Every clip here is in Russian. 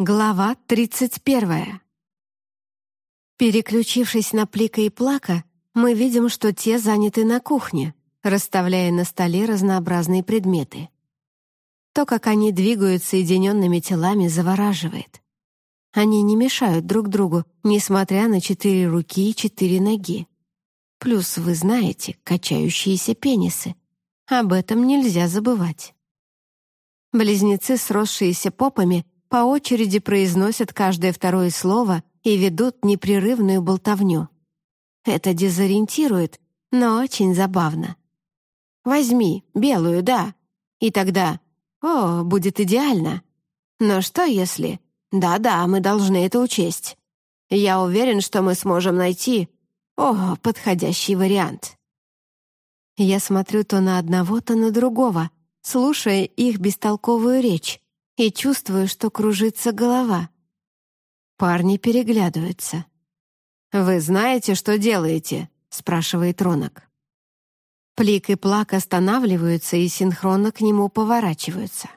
Глава 31. Переключившись на Плика и Плака, мы видим, что те заняты на кухне, расставляя на столе разнообразные предметы. То, как они двигают соединенными телами, завораживает. Они не мешают друг другу, несмотря на четыре руки и четыре ноги. Плюс, вы знаете, качающиеся пенисы. Об этом нельзя забывать. Близнецы, сросшиеся попами, по очереди произносят каждое второе слово и ведут непрерывную болтовню. Это дезориентирует, но очень забавно. «Возьми, белую, да». И тогда «О, будет идеально». Но что если... Да-да, мы должны это учесть. Я уверен, что мы сможем найти... О, подходящий вариант. Я смотрю то на одного, то на другого, слушая их бестолковую речь, и чувствую, что кружится голова. Парни переглядываются. «Вы знаете, что делаете?» — спрашивает Ронок. Плик и Плак останавливаются и синхронно к нему поворачиваются.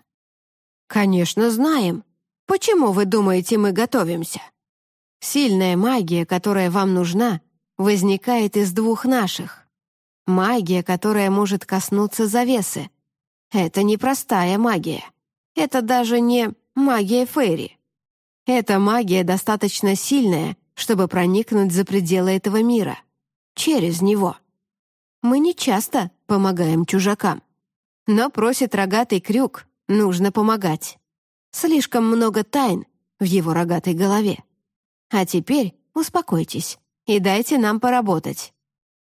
«Конечно, знаем. Почему вы думаете, мы готовимся? Сильная магия, которая вам нужна, возникает из двух наших. Магия, которая может коснуться завесы. Это непростая магия. Это даже не магия Фейри. Эта магия достаточно сильная, чтобы проникнуть за пределы этого мира. Через него. Мы не часто помогаем чужакам. Но просит рогатый крюк, нужно помогать. Слишком много тайн в его рогатой голове. А теперь успокойтесь и дайте нам поработать.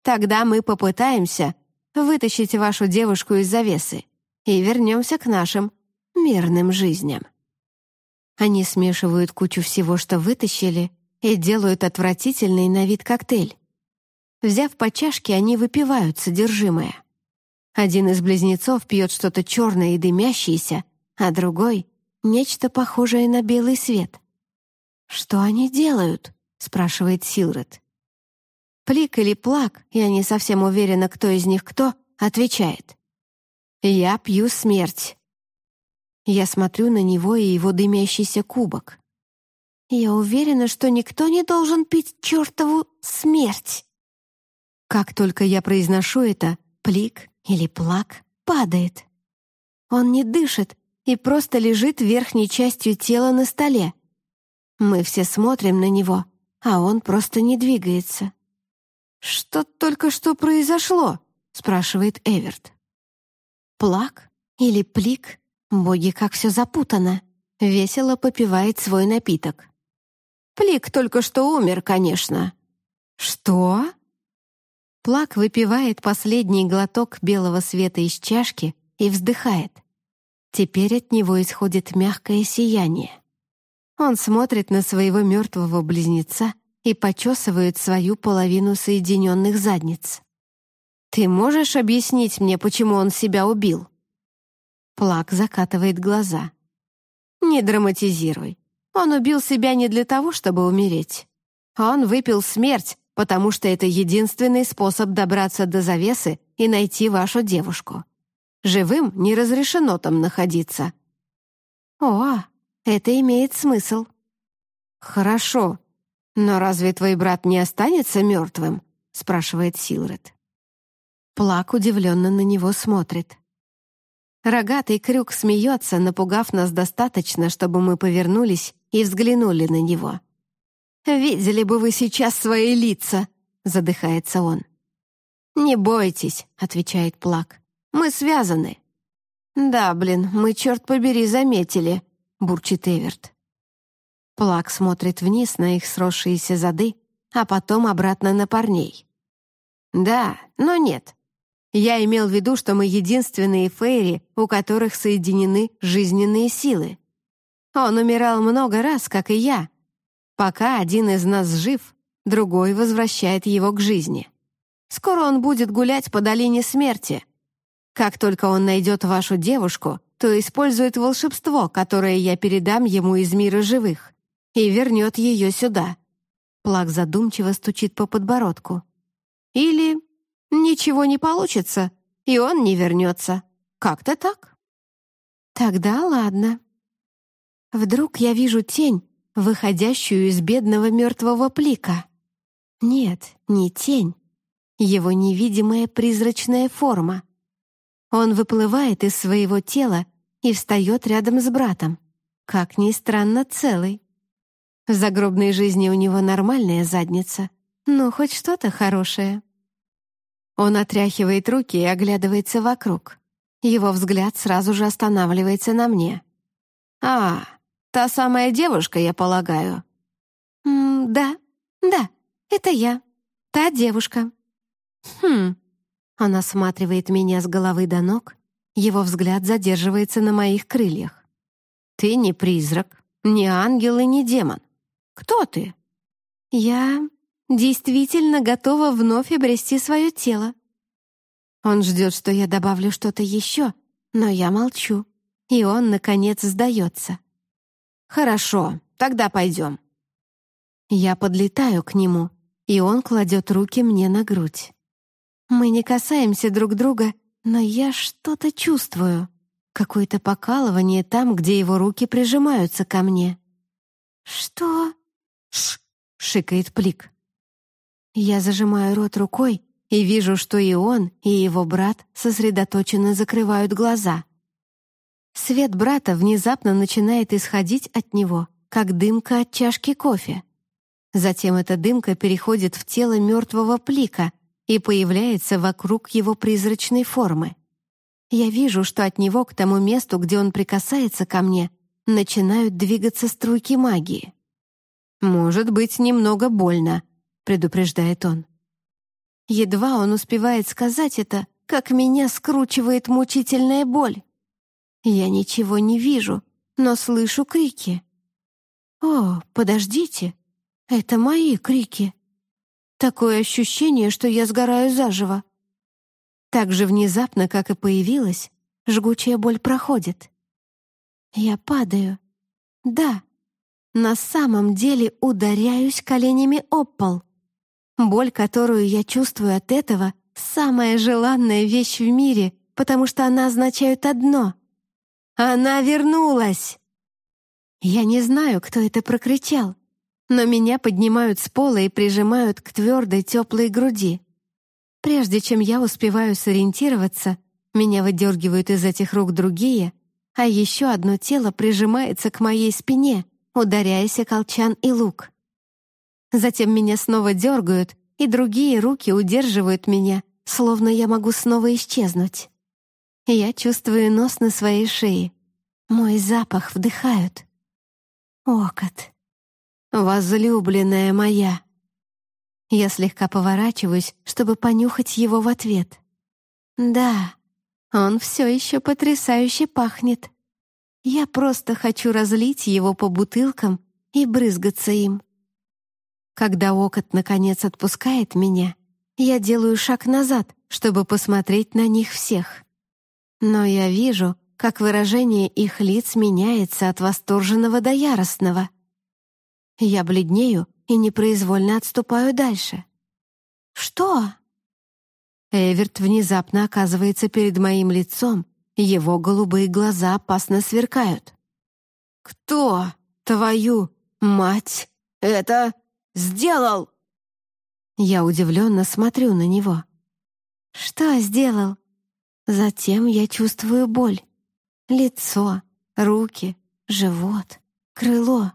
Тогда мы попытаемся вытащить вашу девушку из завесы и вернемся к нашим мирным жизням. Они смешивают кучу всего, что вытащили, и делают отвратительный на вид коктейль. Взяв по чашке, они выпивают содержимое. Один из близнецов пьет что-то черное и дымящееся, а другой — нечто похожее на белый свет. «Что они делают?» — спрашивает Силред. Плик или Плак, я не совсем уверена, кто из них кто, отвечает. «Я пью смерть. Я смотрю на него и его дымящийся кубок. Я уверена, что никто не должен пить чертову смерть. Как только я произношу это, плик или плак падает. Он не дышит и просто лежит верхней частью тела на столе. Мы все смотрим на него, а он просто не двигается. «Что только что произошло?» — спрашивает Эверт. «Плак или плик?» Боги, как все запутано. Весело попивает свой напиток. Плик только что умер, конечно. Что? Плак выпивает последний глоток белого света из чашки и вздыхает. Теперь от него исходит мягкое сияние. Он смотрит на своего мертвого близнеца и почесывает свою половину соединенных задниц. «Ты можешь объяснить мне, почему он себя убил?» Плак закатывает глаза. «Не драматизируй. Он убил себя не для того, чтобы умереть. Он выпил смерть, потому что это единственный способ добраться до завесы и найти вашу девушку. Живым не разрешено там находиться». «О, это имеет смысл». «Хорошо. Но разве твой брат не останется мертвым?» — спрашивает Силред. Плак удивленно на него смотрит. Рогатый крюк смеется, напугав нас достаточно, чтобы мы повернулись и взглянули на него. «Видели бы вы сейчас свои лица!» — задыхается он. «Не бойтесь», — отвечает Плак. «Мы связаны». «Да, блин, мы, черт побери, заметили», — бурчит Эверт. Плак смотрит вниз на их сросшиеся зады, а потом обратно на парней. «Да, но нет. Я имел в виду, что мы единственные фейри, у которых соединены жизненные силы. Он умирал много раз, как и я. Пока один из нас жив, другой возвращает его к жизни. Скоро он будет гулять по долине смерти. Как только он найдет вашу девушку, то использует волшебство, которое я передам ему из мира живых, и вернет ее сюда. Плак задумчиво стучит по подбородку. Или Ничего не получится, и он не вернется. Как-то так. Тогда ладно. Вдруг я вижу тень, выходящую из бедного мертвого плика. Нет, не тень. Его невидимая призрачная форма. Он выплывает из своего тела и встает рядом с братом. Как ни странно, целый. В загробной жизни у него нормальная задница, но хоть что-то хорошее. Он отряхивает руки и оглядывается вокруг. Его взгляд сразу же останавливается на мне. «А, та самая девушка, я полагаю?» М «Да, да, это я, та девушка». «Хм». Он осматривает меня с головы до ног, его взгляд задерживается на моих крыльях. «Ты не призрак, не ангел и не демон. Кто ты?» «Я действительно готова вновь обрести свое тело». Он ждет, что я добавлю что-то еще, но я молчу, и он, наконец, сдается. «Хорошо, тогда пойдем». Я подлетаю к нему, и он кладет руки мне на грудь. Мы не касаемся друг друга, но я что-то чувствую. Какое-то покалывание там, где его руки прижимаются ко мне. «Что?» Шикает Плик. Я зажимаю рот рукой и вижу, что и он, и его брат сосредоточенно закрывают глаза. Свет брата внезапно начинает исходить от него, как дымка от чашки кофе. Затем эта дымка переходит в тело мертвого плика и появляется вокруг его призрачной формы. Я вижу, что от него к тому месту, где он прикасается ко мне, начинают двигаться струйки магии. «Может быть, немного больно», — предупреждает он. Едва он успевает сказать это, как меня скручивает мучительная боль. Я ничего не вижу, но слышу крики. «О, подождите, это мои крики!» Такое ощущение, что я сгораю заживо. Так же внезапно, как и появилась, жгучая боль проходит. Я падаю. Да, на самом деле ударяюсь коленями об пол. Боль, которую я чувствую от этого, самая желанная вещь в мире, потому что она означает одно. Она вернулась! Я не знаю, кто это прокричал, но меня поднимают с пола и прижимают к твердой теплой груди. Прежде чем я успеваю сориентироваться, меня выдергивают из этих рук другие, а еще одно тело прижимается к моей спине, ударяясь о колчан и лук. Затем меня снова дергают, и другие руки удерживают меня, словно я могу снова исчезнуть. Я чувствую нос на своей шее. Мой запах вдыхают. Окот. Возлюбленная моя. Я слегка поворачиваюсь, чтобы понюхать его в ответ. Да, он все еще потрясающе пахнет. Я просто хочу разлить его по бутылкам и брызгаться им. Когда окот наконец отпускает меня, я делаю шаг назад, чтобы посмотреть на них всех. Но я вижу, как выражение их лиц меняется от восторженного до яростного. Я бледнею и непроизвольно отступаю дальше. «Что?» Эверт внезапно оказывается перед моим лицом, его голубые глаза опасно сверкают. «Кто, твою мать, это сделал?» Я удивленно смотрю на него. «Что сделал?» Затем я чувствую боль. Лицо, руки, живот, крыло.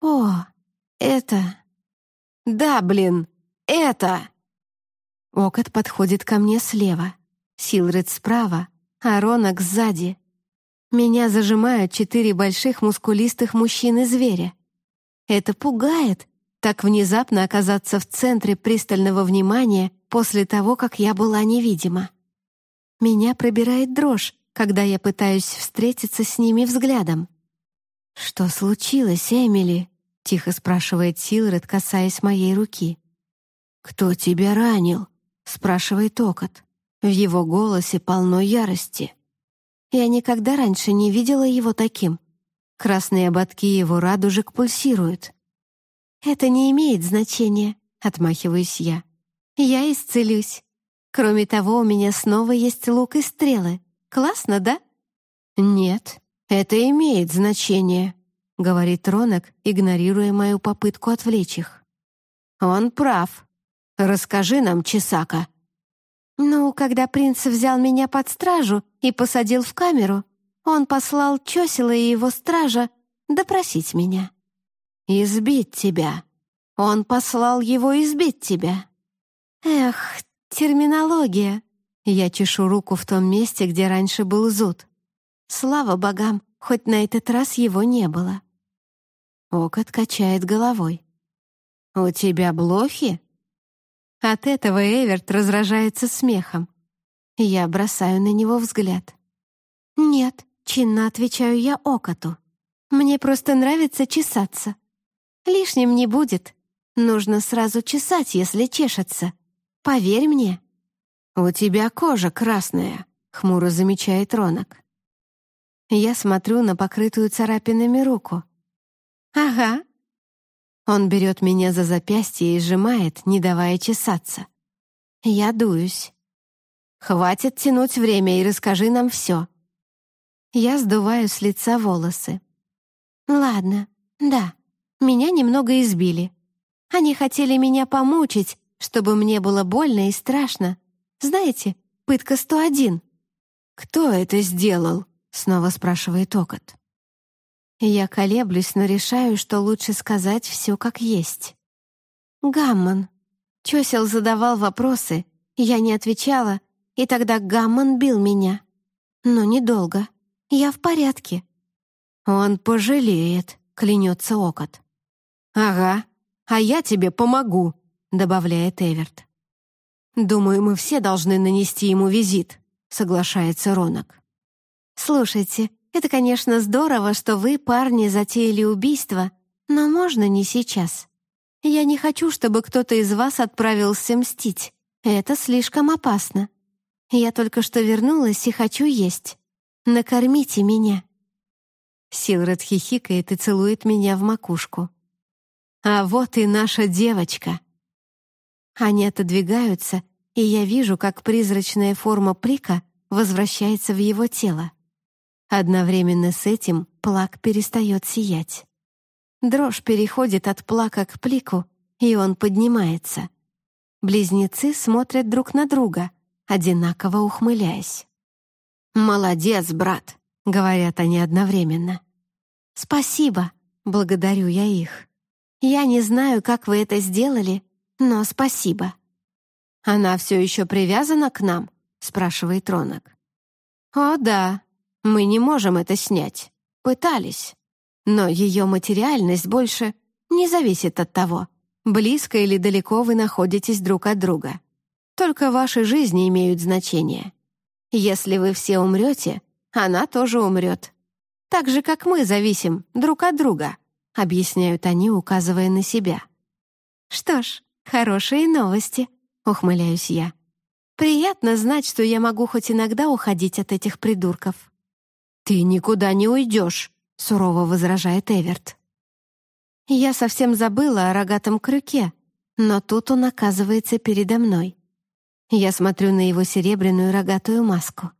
О, это... Да, блин, это... Окот подходит ко мне слева, Силред справа, а Ронок сзади. Меня зажимают четыре больших мускулистых мужчины-зверя. Это пугает, так внезапно оказаться в центре пристального внимания после того, как я была невидима. Меня пробирает дрожь, когда я пытаюсь встретиться с ними взглядом. «Что случилось, Эмили?» — тихо спрашивает Силред, касаясь моей руки. «Кто тебя ранил?» — спрашивает Окот. В его голосе полно ярости. Я никогда раньше не видела его таким. Красные ободки его радужек пульсируют. «Это не имеет значения», — отмахиваюсь я. «Я исцелюсь. Кроме того, у меня снова есть лук и стрелы. Классно, да?» «Нет, это имеет значение», говорит Ронок, игнорируя мою попытку отвлечь их. «Он прав. Расскажи нам, Чесака». «Ну, когда принц взял меня под стражу и посадил в камеру, он послал Чосила и его стража допросить меня». «Избить тебя. Он послал его избить тебя». «Эх, терминология». Я чешу руку в том месте, где раньше был зуд. Слава богам, хоть на этот раз его не было. Окот качает головой. «У тебя блохи?» От этого Эверт разражается смехом. Я бросаю на него взгляд. «Нет», — чинно отвечаю я Окоту. «Мне просто нравится чесаться. Лишним не будет. Нужно сразу чесать, если чешется. Поверь мне». «У тебя кожа красная», — хмуро замечает Ронок. Я смотрю на покрытую царапинами руку. «Ага». Он берет меня за запястье и сжимает, не давая чесаться. Я дуюсь. «Хватит тянуть время и расскажи нам все». Я сдуваю с лица волосы. «Ладно, да, меня немного избили. Они хотели меня помучить, чтобы мне было больно и страшно. Знаете, пытка 101». «Кто это сделал?» — снова спрашивает Окот. Я колеблюсь, но решаю, что лучше сказать все как есть. «Гаммон». Чосел задавал вопросы, я не отвечала, и тогда Гаммон бил меня. Но недолго. Я в порядке. «Он пожалеет», — клянется Окот. «Ага, а я тебе помогу», — добавляет Эверт. «Думаю, мы все должны нанести ему визит», — соглашается Ронок. «Слушайте, это, конечно, здорово, что вы, парни, затеяли убийство, но можно не сейчас. Я не хочу, чтобы кто-то из вас отправился мстить. Это слишком опасно. Я только что вернулась и хочу есть. Накормите меня». Силред хихикает и целует меня в макушку. «А вот и наша девочка!» Они отодвигаются, и я вижу, как призрачная форма Прика возвращается в его тело. Одновременно с этим плак перестает сиять. Дрожь переходит от плака к плику, и он поднимается. Близнецы смотрят друг на друга, одинаково ухмыляясь. «Молодец, брат», — говорят они одновременно. «Спасибо», — благодарю я их. «Я не знаю, как вы это сделали, но спасибо». «Она все еще привязана к нам?» — спрашивает Ронок. «О, да, мы не можем это снять. Пытались. Но ее материальность больше не зависит от того, близко или далеко вы находитесь друг от друга. Только ваши жизни имеют значение. Если вы все умрете, она тоже умрет. Так же, как мы зависим друг от друга, объясняют они, указывая на себя. Что ж, хорошие новости, ухмыляюсь я. Приятно знать, что я могу хоть иногда уходить от этих придурков. «Ты никуда не уйдешь», — сурово возражает Эверт. Я совсем забыла о рогатом крюке, но тут он оказывается передо мной. Я смотрю на его серебряную рогатую маску.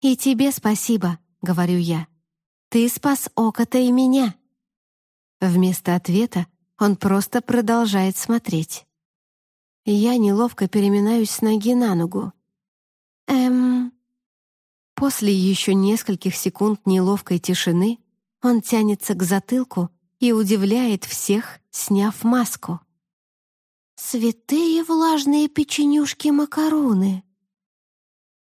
«И тебе спасибо», — говорю я. «Ты спас Окота и меня». Вместо ответа он просто продолжает смотреть. Я неловко переминаюсь с ноги на ногу. «Эм...» После еще нескольких секунд неловкой тишины он тянется к затылку и удивляет всех, сняв маску. «Святые влажные печенюшки-макаруны!»